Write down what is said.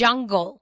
jungle.